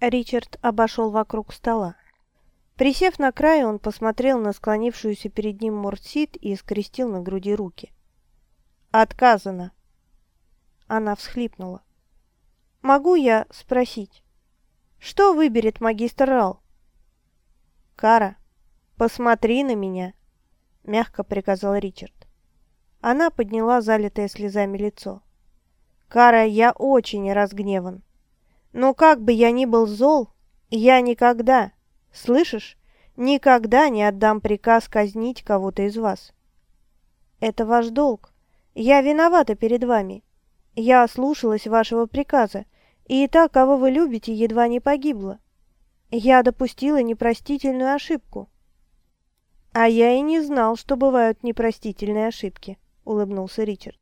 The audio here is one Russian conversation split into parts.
Ричард обошел вокруг стола. Присев на край, он посмотрел на склонившуюся перед ним Мортсит и скрестил на груди руки. «Отказано!» Она всхлипнула. «Могу я спросить, что выберет магистр Рал?» «Кара, посмотри на меня!» — мягко приказал Ричард. Она подняла залитое слезами лицо. «Кара, я очень разгневан. Но как бы я ни был зол, я никогда, слышишь, никогда не отдам приказ казнить кого-то из вас. Это ваш долг. Я виновата перед вами. Я ослушалась вашего приказа, и та, кого вы любите, едва не погибла. Я допустила непростительную ошибку. А я и не знал, что бывают непростительные ошибки, улыбнулся Ричард.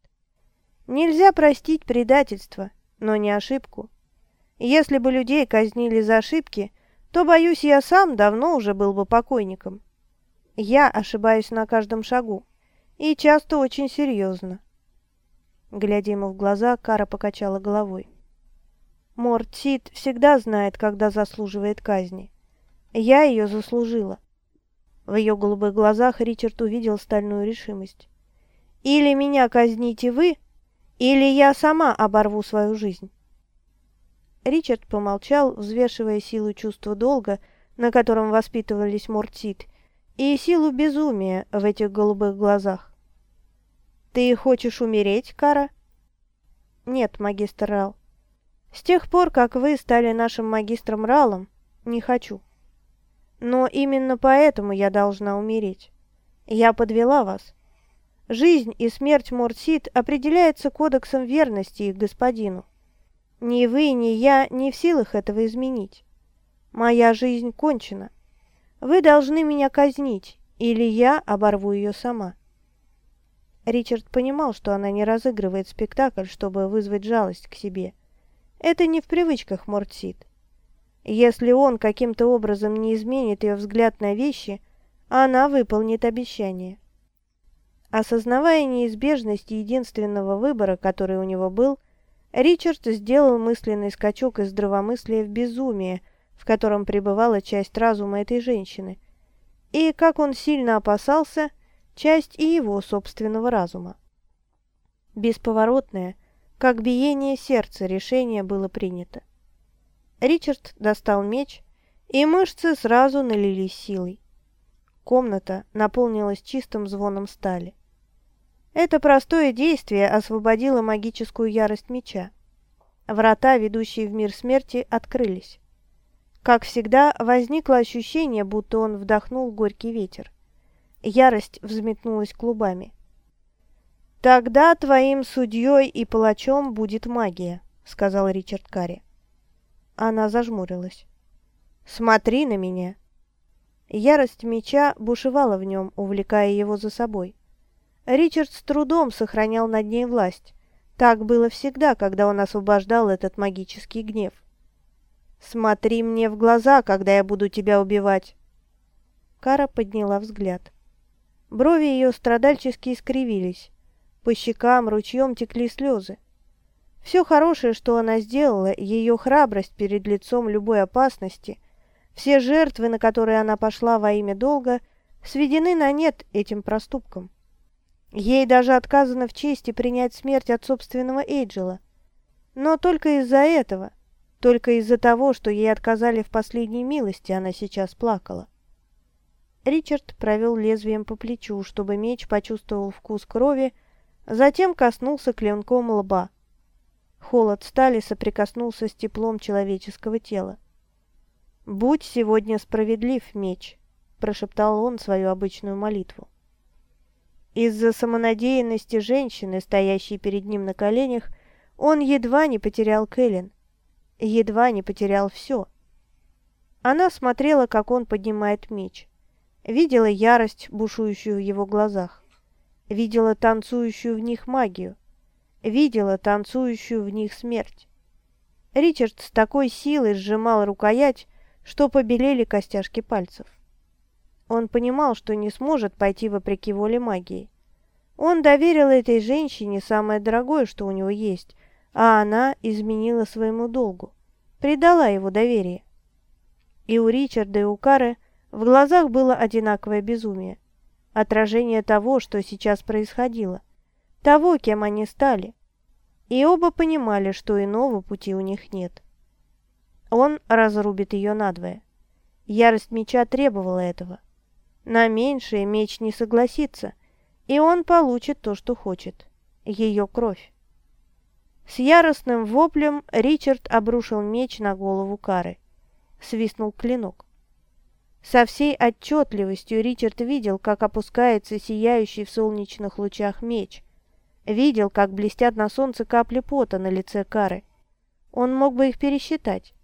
Нельзя простить предательство, но не ошибку. Если бы людей казнили за ошибки, то, боюсь, я сам давно уже был бы покойником. Я ошибаюсь на каждом шагу, и часто очень серьезно. Глядя ему в глаза, Кара покачала головой. Морт Сид всегда знает, когда заслуживает казни. Я ее заслужила. В ее голубых глазах Ричард увидел стальную решимость. «Или меня казните вы, или я сама оборву свою жизнь». Ричард помолчал, взвешивая силу чувства долга, на котором воспитывались Мортсит, и силу безумия в этих голубых глазах. «Ты хочешь умереть, Кара?» «Нет, магистр Рал. С тех пор, как вы стали нашим магистром Ралом, не хочу. Но именно поэтому я должна умереть. Я подвела вас. Жизнь и смерть Мортсит определяется кодексом верности их господину. Ни вы, ни я не в силах этого изменить. Моя жизнь кончена. Вы должны меня казнить, или я оборву ее сама». Ричард понимал, что она не разыгрывает спектакль, чтобы вызвать жалость к себе. Это не в привычках Мортсит. Если он каким-то образом не изменит ее взгляд на вещи, она выполнит обещание. Осознавая неизбежность единственного выбора, который у него был, Ричард сделал мысленный скачок из здравомыслия в безумие, в котором пребывала часть разума этой женщины, и, как он сильно опасался, часть и его собственного разума. Бесповоротное, как биение сердца, решение было принято. Ричард достал меч, и мышцы сразу налились силой. Комната наполнилась чистым звоном стали. Это простое действие освободило магическую ярость меча. Врата, ведущие в мир смерти, открылись. Как всегда, возникло ощущение, будто он вдохнул горький ветер. Ярость взметнулась клубами. «Тогда твоим судьей и палачом будет магия», — сказал Ричард Карри. Она зажмурилась. «Смотри на меня!» Ярость меча бушевала в нем, увлекая его за собой. Ричард с трудом сохранял над ней власть. Так было всегда, когда он освобождал этот магический гнев. «Смотри мне в глаза, когда я буду тебя убивать!» Кара подняла взгляд. Брови ее страдальчески искривились. По щекам ручьем текли слезы. Все хорошее, что она сделала, ее храбрость перед лицом любой опасности, все жертвы, на которые она пошла во имя долга, сведены на нет этим проступком. Ей даже отказано в чести принять смерть от собственного Эйджела. Но только из-за этого, только из-за того, что ей отказали в последней милости, она сейчас плакала. Ричард провел лезвием по плечу, чтобы меч почувствовал вкус крови, затем коснулся клинком лба. Холод стали соприкоснулся с теплом человеческого тела. «Будь сегодня справедлив, меч», – прошептал он свою обычную молитву. Из-за самонадеянности женщины, стоящей перед ним на коленях, он едва не потерял Кэлен, едва не потерял все. Она смотрела, как он поднимает меч, видела ярость, бушующую в его глазах, видела танцующую в них магию, видела танцующую в них смерть. Ричард с такой силой сжимал рукоять, что побелели костяшки пальцев. Он понимал, что не сможет пойти вопреки воле магии. Он доверил этой женщине самое дорогое, что у него есть, а она изменила своему долгу, предала его доверие. И у Ричарда, и у Кары в глазах было одинаковое безумие. Отражение того, что сейчас происходило. Того, кем они стали. И оба понимали, что иного пути у них нет. Он разрубит ее надвое. Ярость меча требовала этого. На меньшее меч не согласится, и он получит то, что хочет – ее кровь. С яростным воплем Ричард обрушил меч на голову Кары. Свистнул клинок. Со всей отчетливостью Ричард видел, как опускается сияющий в солнечных лучах меч. Видел, как блестят на солнце капли пота на лице Кары. Он мог бы их пересчитать.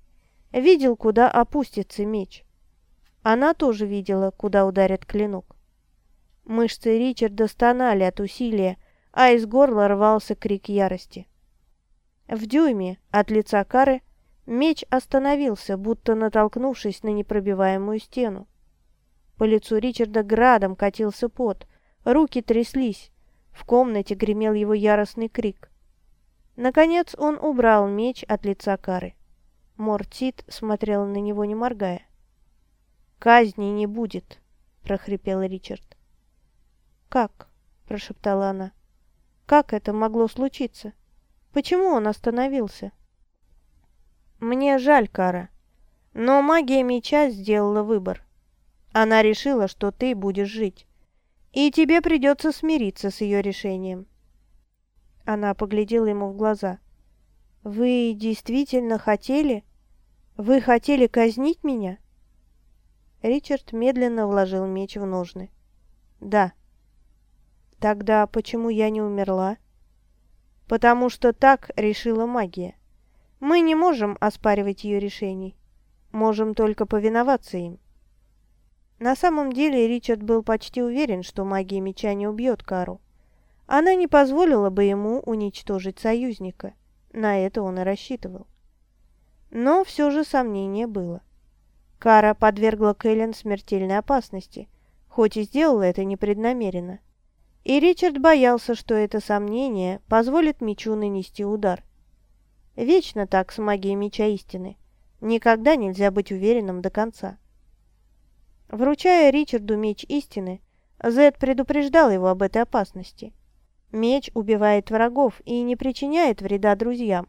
Видел, куда опустится меч. Она тоже видела, куда ударит клинок. Мышцы Ричарда стонали от усилия, а из горла рвался крик ярости. В дюйме от лица Кары меч остановился, будто натолкнувшись на непробиваемую стену. По лицу Ричарда градом катился пот, руки тряслись, в комнате гремел его яростный крик. Наконец он убрал меч от лица Кары. Мортит смотрел на него, не моргая. «Казни не будет», — прохрипел Ричард. «Как?» – прошептала она. «Как это могло случиться?» Почему он остановился? Мне жаль, Кара, но магия меча сделала выбор. Она решила, что ты будешь жить, и тебе придется смириться с ее решением. Она поглядела ему в глаза. «Вы действительно хотели? Вы хотели казнить меня?» Ричард медленно вложил меч в ножны. «Да». «Тогда почему я не умерла?» потому что так решила магия. Мы не можем оспаривать ее решений, можем только повиноваться им. На самом деле Ричард был почти уверен, что магия меча не убьет Кару. Она не позволила бы ему уничтожить союзника, на это он и рассчитывал. Но все же сомнение было. Кара подвергла Кэлен смертельной опасности, хоть и сделала это непреднамеренно. И Ричард боялся, что это сомнение позволит мечу нанести удар. Вечно так с магией меча истины. Никогда нельзя быть уверенным до конца. Вручая Ричарду меч истины, Зед предупреждал его об этой опасности. Меч убивает врагов и не причиняет вреда друзьям.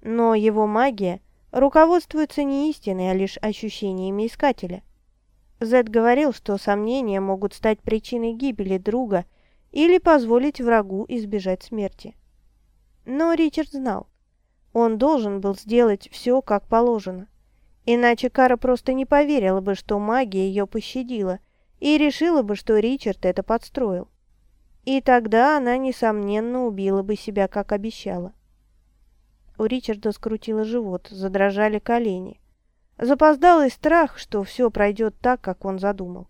Но его магия руководствуется не истиной, а лишь ощущениями искателя. Зед говорил, что сомнения могут стать причиной гибели друга – или позволить врагу избежать смерти. Но Ричард знал, он должен был сделать все как положено, иначе Кара просто не поверила бы, что магия ее пощадила, и решила бы, что Ричард это подстроил. И тогда она, несомненно, убила бы себя, как обещала. У Ричарда скрутило живот, задрожали колени. Запоздалый страх, что все пройдет так, как он задумал.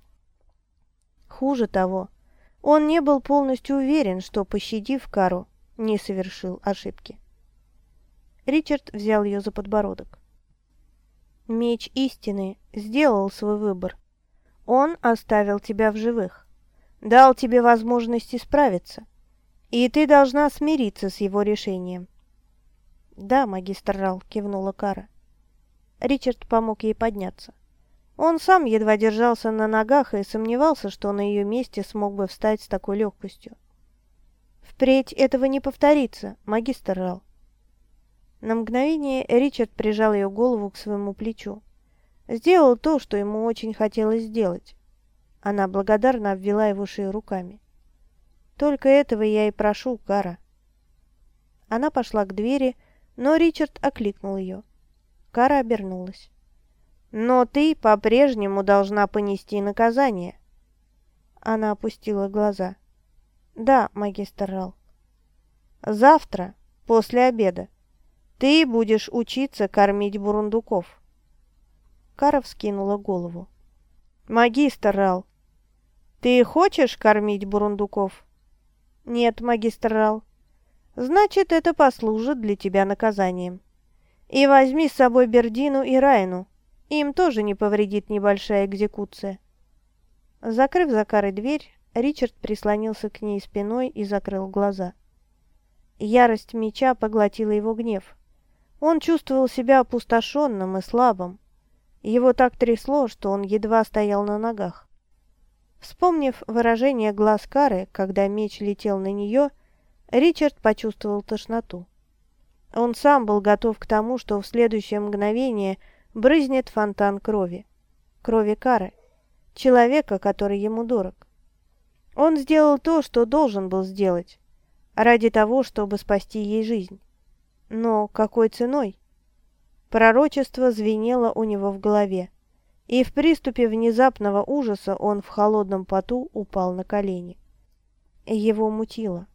Хуже того, он не был полностью уверен, что, пощадив Кару, не совершил ошибки. Ричард взял ее за подбородок. Меч истины сделал свой выбор. Он оставил тебя в живых, дал тебе возможность исправиться, и ты должна смириться с его решением. «Да, магистр Рал», — кивнула Кара. Ричард помог ей подняться. Он сам едва держался на ногах и сомневался, что на ее месте смог бы встать с такой легкостью. «Впредь этого не повторится, магистр Рал». На мгновение Ричард прижал ее голову к своему плечу. Сделал то, что ему очень хотелось сделать. Она благодарно обвела его шею руками. «Только этого я и прошу, Кара». Она пошла к двери, но Ричард окликнул ее. Кара обернулась. Но ты по-прежнему должна понести наказание. Она опустила глаза. Да, магистр Рал. Завтра, после обеда, ты будешь учиться кормить бурундуков. Кара вскинула голову. Магистр Рал, ты хочешь кормить бурундуков? Нет, магистр Рал. Значит, это послужит для тебя наказанием. И возьми с собой Бердину и Райну. Им тоже не повредит небольшая экзекуция. Закрыв за Карой дверь, Ричард прислонился к ней спиной и закрыл глаза. Ярость меча поглотила его гнев. Он чувствовал себя опустошенным и слабым. Его так трясло, что он едва стоял на ногах. Вспомнив выражение глаз Кары, когда меч летел на нее, Ричард почувствовал тошноту. Он сам был готов к тому, что в следующее мгновение брызнет фонтан крови. Крови Кары. Человека, который ему дорог. Он сделал то, что должен был сделать, ради того, чтобы спасти ей жизнь. Но какой ценой? Пророчество звенело у него в голове, и в приступе внезапного ужаса он в холодном поту упал на колени. Его мутило.